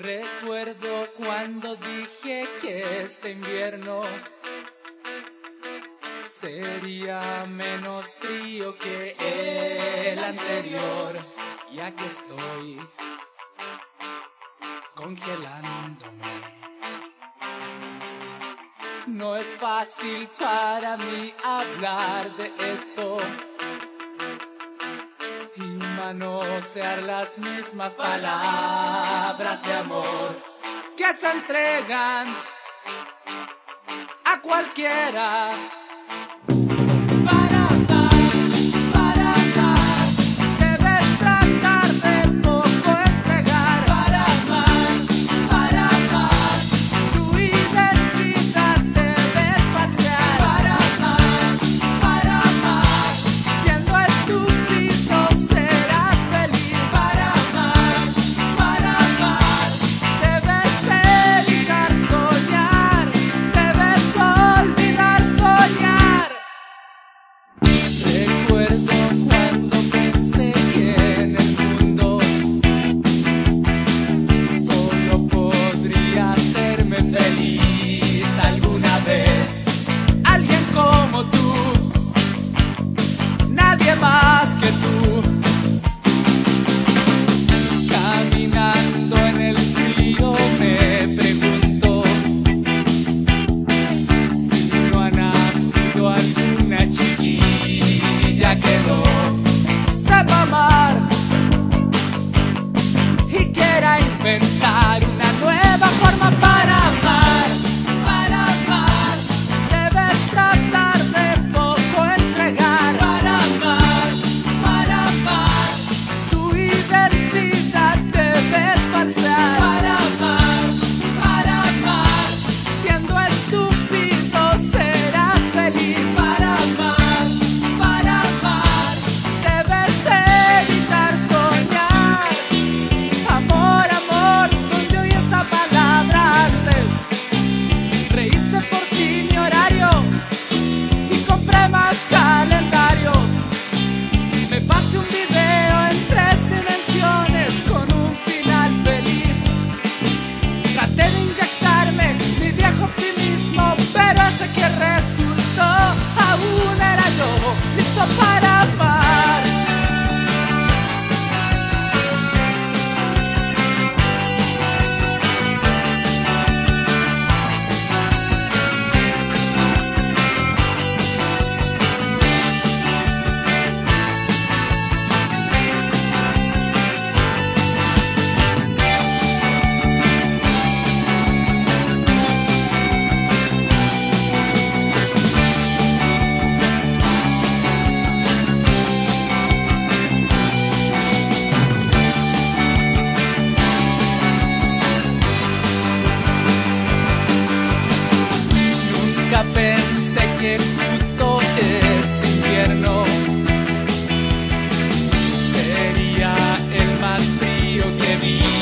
Recuerdo cuando dije que este invierno sería menos frío que el anterior, ya que estoy congelándome. No es fácil para mí hablar de esto manosear las mismas palabras de amor que se entregan a cualquiera. qué justo este invierno. Sería el más frío que vi.